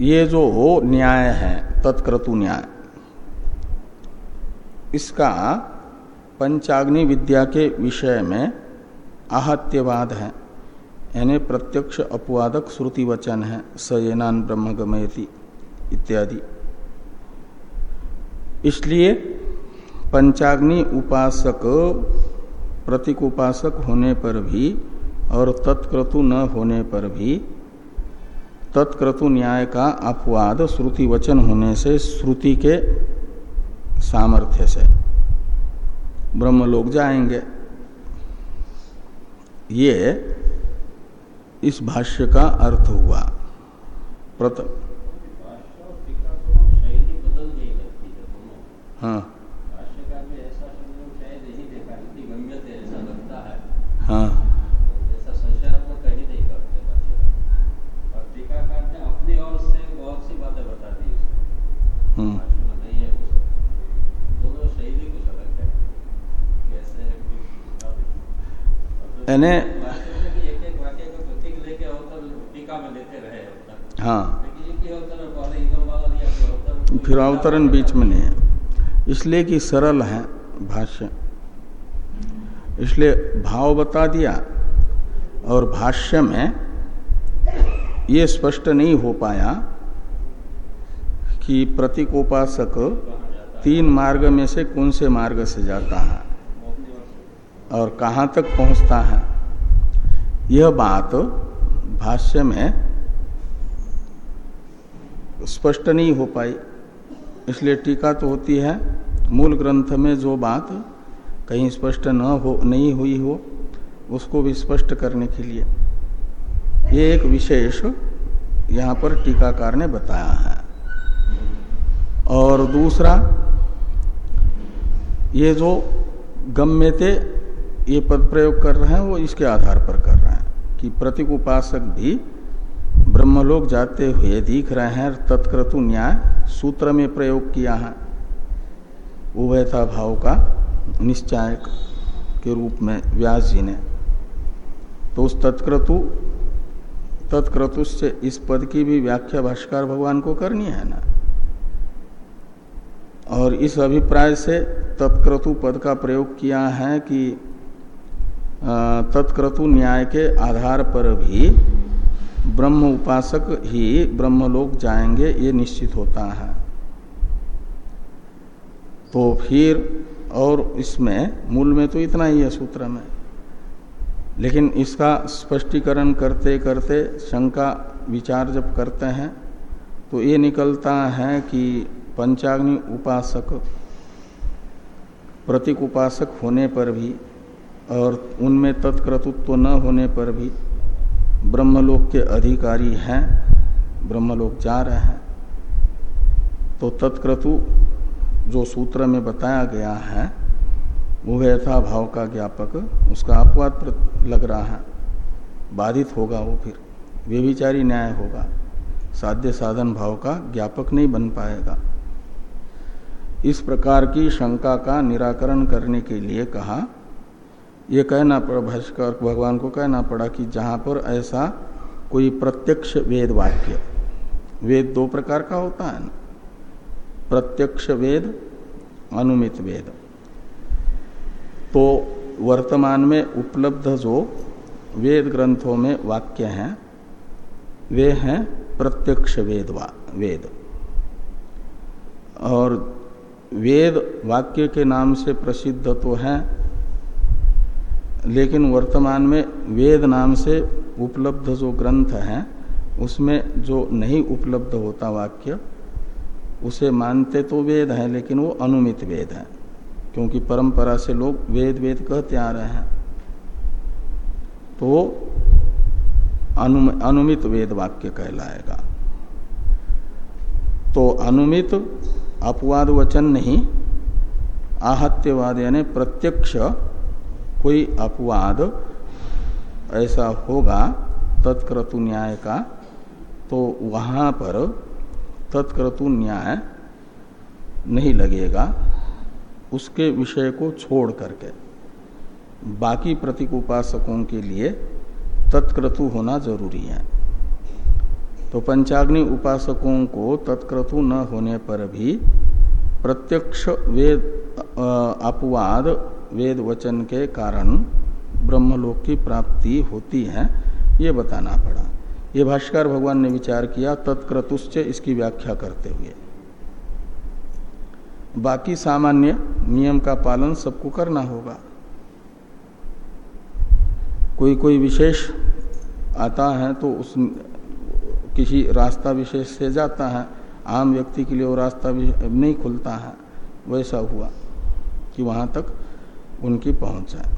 ये जो न्याय है, तत्क्रतु न्याय। इसका पंचाग्नि विद्या के विषय में आहत्यवाद है। यानी प्रत्यक्ष अपवादक श्रुति वचन है, सयनान ब्रह्म गमयति इत्यादि। इसलिए पंचाग्नि उपासक, प्रतीक उपासक होने पर भी और तत्क्रतु न होने पर भी तत्क्रतु न्याय का अपवाद श्रुति वचन होने से श्रुति के सामर्थ्य से। ब्रह्म लोग जाएँगे। ये इस भाष्य का अर्थ हुआ। प्रत हाँ हाँ। यानी हाँ। फिर अवतरण बीच में नहीं है। इसलिए कि सरल है भाष्य। इसलिए भाव बता दिया और भाष्य में ये स्पष्ट नहीं हो पाया कि प्रतीकोपासक तीन मार्ग में से कौन से मार्ग से जाता है और कहाँ तक पहुँचता है। यह बात भाष्य में स्पष्ट नहीं हो पाई। इसलिए टीका तो होती है। मूल ग्रंथ में जो बात कहीं स्पष्ट न हो, नहीं हुई हो, उसको भी स्पष्ट करने के लिए। ये एक विशेष यहाँ पर टीकाकार ने बताया है। और दूसरा, ये जो गम्यते ये पद प्रयोग कर रहे हैं, वो इसके आधार पर कर रहे हैं। कि प्रतीक उपासक भी ब्रह्मलोक जाते हुए दिख रहे हैं, तत्क्रतु न्याय सूत्र में प्रयोग किया है। उभयता भाव का निश्चायक के रूप में व्यास जी ने। तो उस तत्क्रतु तत्क्रतु से इस पद की भी व्याख्या भाष्कर भगवान को करनी है ना? और इस अभिप्राय से तत्क्रतु पद का प्रयोग किया है कि तत्क्रतु न्याय के आधार पर भी ब्रह्म उपासक ही ब्रह्मलोक जाएँगे, ये निश्चित होता है। तो फिर और इसमें मूल में तो इतना ही है सूत्र में। लेकिन इसका स्पष्टीकरण करते करते शंका विचार जब करते हैं तो ये निकलता है कि पंचाग्नि उपासक, प्रतीक उपासक होने पर भी और उनमें तत्क्रतुत्व न होने पर भी ब्रह्मलोक के अधिकारी हैं, ब्रह्मलोक जा रहे हैं। तो तत्क्रतु जो सूत्र में बताया गया है वो यथा भाव का ज्ञापक उसका अपवाद लग रहा है। बाधित होगा वो फिर, व्यभिचारी न्याय होगा। साध्य साधन भाव का ज्ञापक नहीं बन पाएगा। इस प्रकार की शंका का निराकरण करने के लिए कहा ये कहना पड़ा, भाष्कर, भगवान को कहना पड़ा कि जहाँ पर ऐसा कोई प्रत्यक्ष वेद वाक्य, वेद दो प्रकार का होता है ना? प्रत्यक्ष वेद, अनुमित वेद। तो वर्तमान में उपलब्ध जो वेद ग्रंथों में वाक्य हैं, वे हैं प्रत्यक्ष वेद वेद। और वेद वाक्य के नाम से प्रसिद्ध तो है लेकिन वर्तमान में वेद नाम से उपलब्ध जो ग्रंथ है उसमें जो नहीं उपलब्ध होता वाक्य उसे मानते तो वेद है लेकिन वो अनुमित वेद है क्योंकि परंपरा से लोग वेद वेद कहते आ रहे हैं। तो अनु, अनुमित वेद वाक्य कहलाएगा। तो अनुमित अपवाद वचन नहीं आहत्यवाद यानी प्रत्यक्ष कोई अपवाद ऐसा होगा तत्क्रतु न्याय का तो वहाँ पर तत्क्रतु न्याय नहीं लगेगा। उसके विषय को छोड़ करके बाकी प्रतीक उपासकों के लिए तत्क्रतु होना ज़रूरी है। तो पंचाग्नि उपासकों को तत्क्रतु न होने पर भी प्रत्यक्ष वेद अपवाद वेद वचन के कारण ब्रह्मलोक की प्राप्ति होती है, ये बताना पड़ा। ये भाष्कर भगवान ने विचार किया, तत्क्रतुश्च इसकी व्याख्या करते हुए। बाकी सामान्य नियम का पालन सबको करना होगा। कोई कोई विशेष आता है तो उस किसी रास्ता विशेष से जाता है, आम व्यक्ति के लिए वो रास्ता नहीं खुलता है। वैसा हुआ कि वहाँ तक उनकी पहुँच है।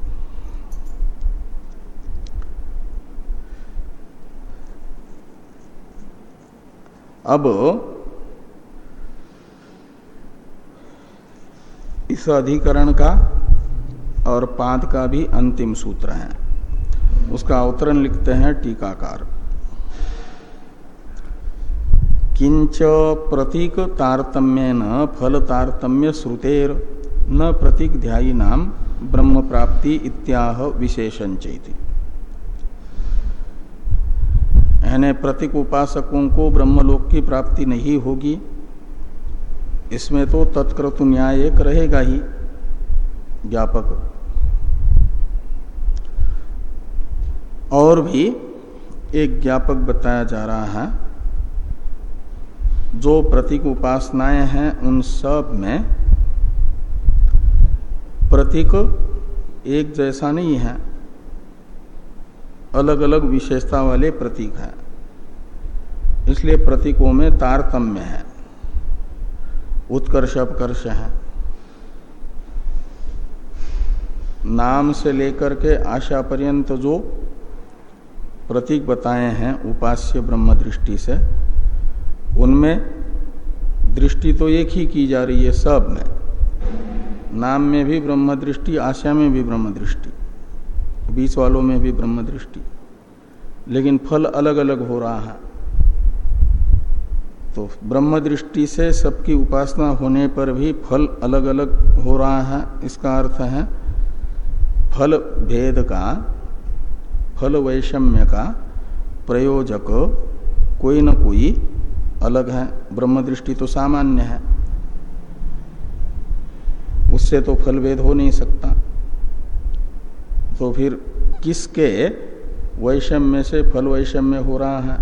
अब इस अधिकरण का और पाद का भी अंतिम सूत्र है। उसका अवतरण लिखते हैं टीकाकार। किंच प्रतीक तारतम्य न फल तारतम्य श्रुतेर न प्रतीक ध्यायी नाम ब्रह्म प्राप्ति इत्याह विशेषण चैती। यानी प्रतीक उपासकों को ब्रह्मलोक की प्राप्ति नहीं होगी। इसमें तो तत्क्रतु न्याय एक रहेगा ही व्यापक और भी एक ज्ञापक बताया जा रहा है, जो प्रतीक उपासनाएँ हैं उन सब में प्रतीक एक जैसा नहीं है। अलग अलग विशेषता वाले प्रतीक हैं। इसलिए प्रतीकों में तारतम्य है। उत्कर्ष, अपकर्ष है। नाम से लेकर के आशा पर्यंत जो प्रतीक बताए हैं उपास्य ब्रह्म दृष्टि से, उनमें दृष्टि तो एक ही की जा रही है सब में। नाम में भी ब्रह्म दृष्टि आशा में भी ब्रह्म दृष्टि बीच वालों में भी ब्रह्म दृष्टि लेकिन फल अलग अलग हो रहा है। तो ब्रह्म दृष्टि से सबकी उपासना होने पर भी फल अलग अलग हो रहा है, इसका अर्थ है फल भेद का, फल वैषम्य का प्रयोजक कोई न कोई अलग है। ब्रह्म दृष्टि तो सामान्य है। उससे तो फल भेद हो नहीं सकता। तो फिर किसके वैषम्य से फल वैषम्य हो रहा है?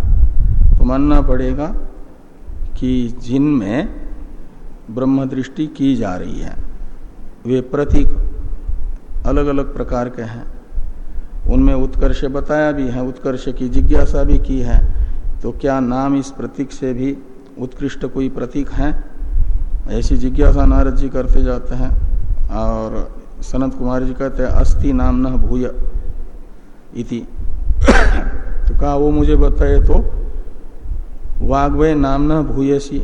तो मानना पड़ेगा कि जिनमें ब्रह्म दृष्टि की जा रही है, वे प्रतीक अलग अलग प्रकार के हैं। उनमें उत्कर्ष बताया भी है, उत्कर्ष की जिज्ञासा भी की है। तो क्या नाम इस प्रतीक से भी उत्कृष्ट कोई प्रतीक है? ऐसी जिज्ञासा नारद जी करते जाते हैं। और सनत कुमार जी कहते हैं अस्थि नाम न भूय इति। तो कहा, वो मुझे बताए तो वाग्वय नाम न भूयसी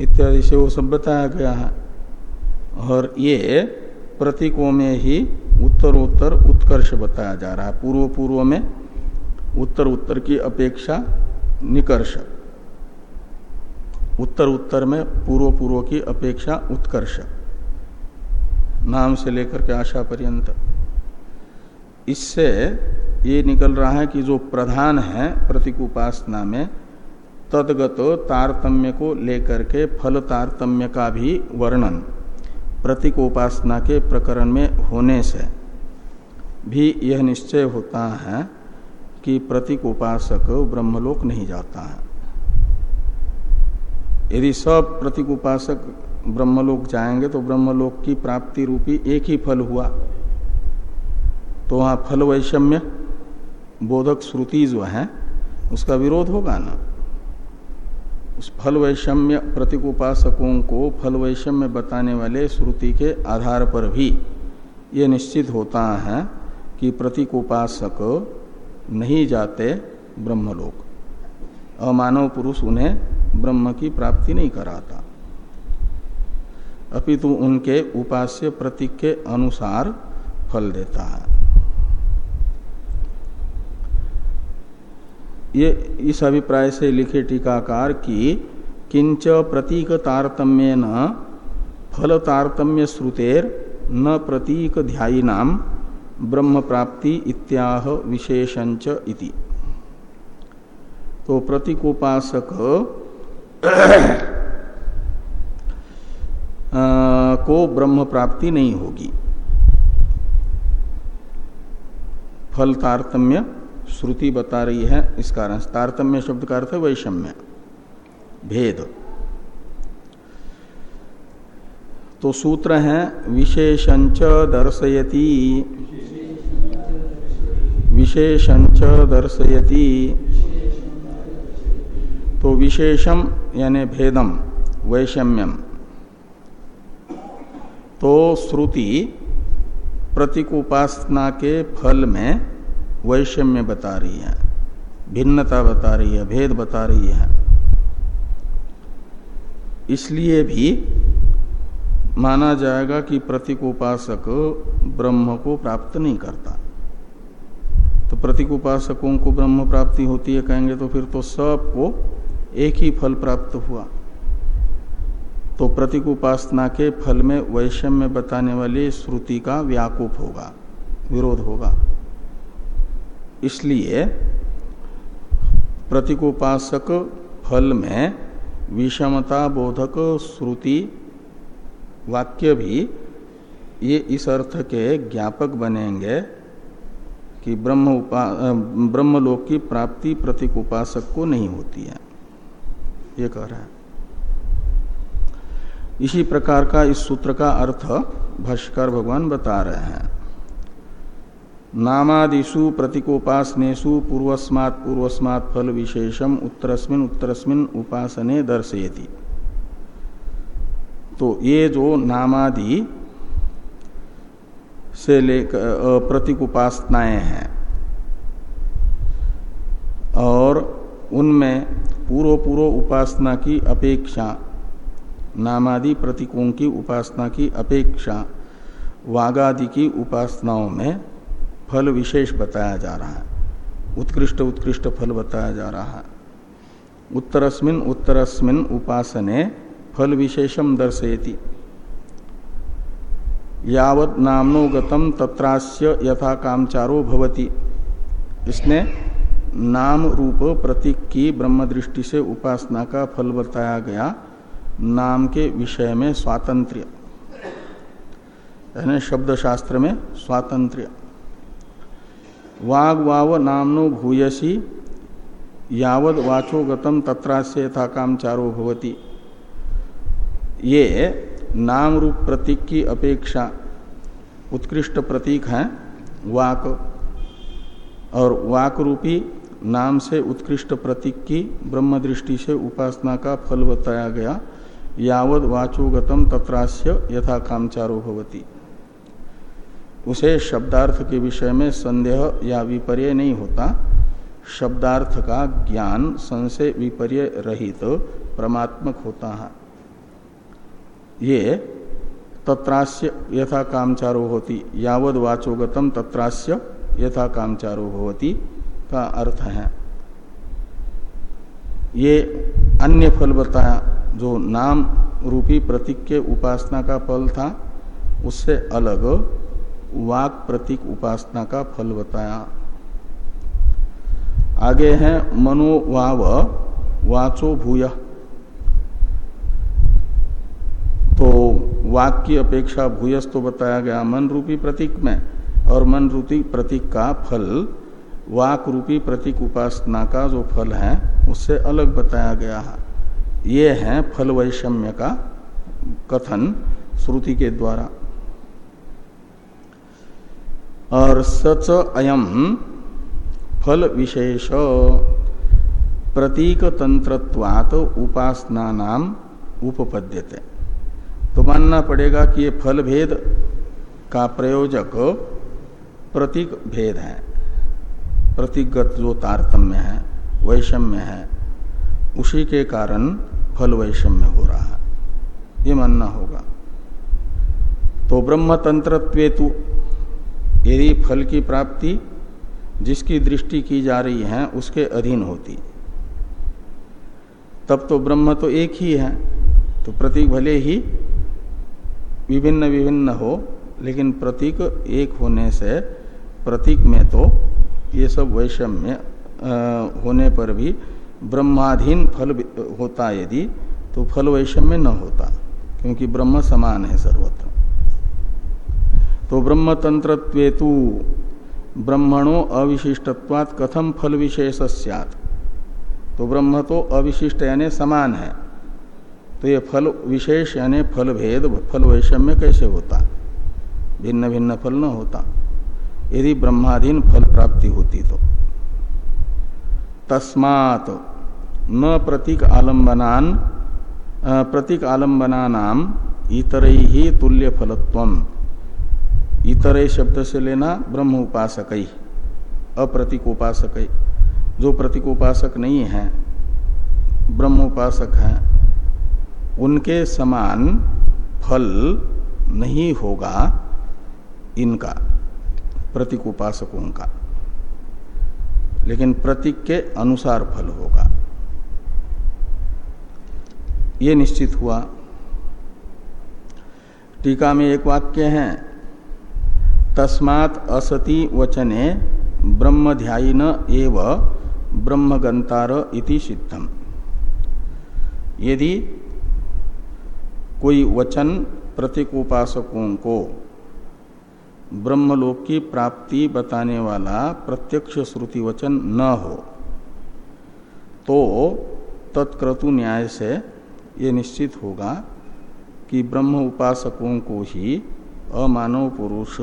इत्यादि से वो सब बताया गया है। और ये प्रतीकों में ही उत्तरोत्तर उत्कर्ष बताया जा रहा है। पूर्व पूर्व में उत्तर उत्तर की अपेक्षा निकर्ष। उत्तर उत्तर में पूर्व पूर्व की अपेक्षा उत्कर्ष। नाम से लेकर के आशा पर्यंत। इससे ये निकल रहा है कि जो प्रधान है प्रतीक उपासना में, तदगत तारतम्य को लेकर के फल तारतम्य का भी वर्णन प्रतीक उपासना के प्रकरण में होने से भी यह निश्चय होता है कि प्रतीक उपासक ब्रह्मलोक नहीं जाता है। यदि सब प्रतीक उपासक ब्रह्मलोक जाएँगे तो ब्रह्मलोक की प्राप्ति रूपी एक ही फल हुआ। तो वहाँ फल वैषम्य, बोधक श्रुति जो है, उसका विरोध होगा ना? उस फल वैषम्य प्रतीक उपासकों को फल वैषम्य बताने वाले श्रुति के आधार पर भी ये निश्चित होता है कि प्रतीक उपासक नहीं जाते ब्रह्मलोक। अमानव पुरुष उन्हें ब्रह्म की प्राप्ति नहीं कराता। अपितु उनके उपास्य प्रतीक के अनुसार फल देता है। ये इस अभिप्राय से लिखे टीकाकार की, किंच प्रतीक तारतम्य न फल तारतम्य श्रुतेर, न प्रतीक ध्यायी नाम ब्रह्म प्राप्ति इत्याह विशेषंच इति। तो प्रतीकोपासक को ब्रह्म प्राप्ति नहीं होगी। फल तारतम्य श्रुति बता रही है इस कारण। तारतम्य शब्द का अर्थ है वैषम्य, भेद। तो सूत्र है विशेषंच दर्शयति। विशेषंच दर्शयति। तो विशेषम यानी भेदम, वैषम्यम। तो श्रुति प्रतीक उपासना के फल में वैषम्य बता रही है, भिन्नता बता रही है, भेद बता रही है। इसलिए भी माना जाएगा कि प्रतीक उपासक ब्रह्म को प्राप्त नहीं करता। तो प्रतीक उपासकों को ब्रह्म प्राप्ति होती है, कहेंगे तो फिर तो सबको एक ही फल प्राप्त हुआ। तो प्रतीक उपासना के फल में वैषम्य बताने वाली श्रुति का व्याकुप होगा, विरोध होगा। इसलिए प्रतिकोपासक फल में विषमता बोधक श्रुति वाक्य भी ये इस अर्थ के ज्ञापक बनेंगे कि ब्रह्म उपा, ब्रह्मलोक की प्राप्ति प्रतीक उपासक को नहीं होती है। ये कह रहा है। इसी प्रकार का इस सूत्र का अर्थ भाष्कर भगवान बता रहे हैं। नामादिषु प्रतीकोपासनेशु पूर्वस्मात् पूर्वस्मात् फल विशेषम उत्तरस्मिन उत्तरस्मिन उपासने दर्शयति। तो ये जो नामादि से लेकर प्रतीक उपासनाएँ हैं, और उनमें पूर्व पूर्व उपासना की अपेक्षा नामादि प्रतीकों की उपासना की अपेक्षा, वागादि की उपासनाओं में फल विशेष बताया जा रहा है। उत्कृष्ट उत्कृष्ट फल बताया जा रहा है। उत्तरस्मिन उत्तरस्मिन उपासने फल विशेषम दर्शयति। यावत नामनो गतम तत्रास्य यथा कामचारो भवति। इसने नाम रूप प्रतीक की ब्रह्म दृष्टि से उपासना का फल बताया गया। नाम के विषय में स्वातंत्र्य। यानी शब्द शास्त्र में स्वातंत्र्य। वाग वाव नामनो भूयसी, यावद वाचो गतम तत्रास्य यथा कामचारो भवती। ये नाम रूप प्रतीक की अपेक्षा उत्कृष्ट प्रतीक है, वाक। और वाक रूपी नाम से उत्कृष्ट प्रतीक की ब्रह्म दृष्टि से उपासना का फल बताया गया। यावद वाचोगतम तत्रास्य यथा कामचारो भवती। उसे शब्दार्थ के विषय में संदेह या विपर्य नहीं होता। शब्दार्थ का ज्ञान संशय विपर्य रहित तो परमात्मक होता है। ये तत्रास्य यथा कामचारो होती, यावद वाचोगतम तत्रास्य यथा कामचारो होती का अर्थ है। ये अन्य फल बताया जो नाम रूपी प्रतीक के उपासना का फल था, उससे अलग वाक प्रतीक उपासना का फल बताया। आगे है मनोवाव वाचो भूय। तो वाक की अपेक्षा भूयस तो बताया गया मन रूपी प्रतीक में, और मन रूपी प्रतीक का फल, वाक रूपी प्रतीक उपासना का जो फल है, उससे अलग बताया गया है। ये है फल वैषम्य का कथन श्रुति के द्वारा। और सच अयम फल विशेष प्रतीक तंत्रत्वात उपासना नाम उपपद्यते। तो मानना पड़ेगा कि ये फल भेद का प्रयोजक प्रतीक भेद है। प्रतीकगत जो तारतम्य है, वैषम्य है, उसी के कारण फल वैषम्य हो रहा है। ये मानना होगा। तो ब्रह्म तंत्रत्वेतु यदि फल की प्राप्ति जिसकी दृष्टि की जा रही है, उसके अधीन होती। तब तो ब्रह्म तो एक ही है। तो प्रतीक भले ही विभिन्न विभिन्न हो, लेकिन प्रतीक एक होने से प्रतीक में तो ये सब वैषम्य होने पर भी ब्रह्माधीन फल होता यदि तो फल वैषम्य न होता, क्योंकि ब्रह्म समान है सर्वत्र। तो ब्रह्म तंत्रत्वेतु ब्रह्मणो अविशिष्टत्वात् कथम फल विशेष तो ब्रह्म तो अविशिष्ट यानी समान है। तो ये फल विशेष यानी फल भेद, फल वैषम्य कैसे होता? भिन्न भिन्न फल न होता। यदि ब्रह्माधीन फल प्राप्ति तस्मात न प्रतीक आलम्बनान प्रतीक आलम्बना नाम इतर ही तुल्य फलत्व इतर शब्द से लेना ब्रह्म उपासक अप्रतीक उपासक जो प्रतीक उपासक नहीं है, ब्रह्म उपासक है, उनके समान फल नहीं होगा इनका प्रतीक उपासकों का। लेकिन प्रतीक के अनुसार फल होगा। ये निश्चित हुआ। टीका में एक वाक्य है, तस्मात असति वचने ब्रह्म ध्यान एव ब्रह्मगंतार इति सिद्धम। यदि कोई वचन प्रतीकोपासकों को ब्रह्मलोक की प्राप्ति बताने वाला प्रत्यक्ष श्रुति वचन न हो तो तत्क्रतु न्याय से ये निश्चित होगा कि ब्रह्म उपासकों को ही अमानव पुरुष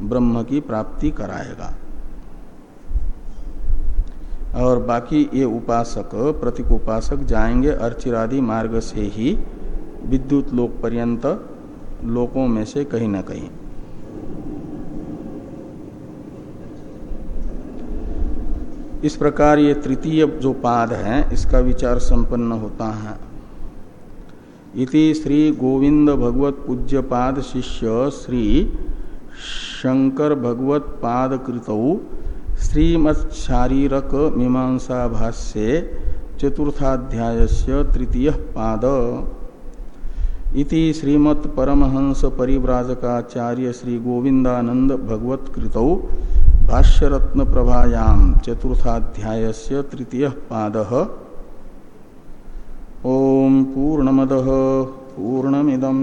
ब्रह्म की प्राप्ति कराएगा। और बाकी ये उपासक, प्रतीक उपासक जाएँगे अर्चिरादि मार्ग से ही विद्युत लोक पर्यंत लोकों में से कहीं ना कहीं। इस प्रकार ये तृतीय जो पाद है, इसका विचार संपन्न होता है। इति श्री गोविंद भगवत पूज्य पाद शिष्य श्री शंकर भगवत पाद कृत श्रीमत्शारीरक मीमांसा भाष्ये चतुर्थाध्याय तृतीय पाद। इति श्रीमत् परमहंस परिव्राजकाचार्य श्री गोविंदानंद भगवत भाष्यरत्न प्रभायाम चतुर्थाध्याय से तृतीय पाद। ओम पूर्णमद पूर्णमिदम।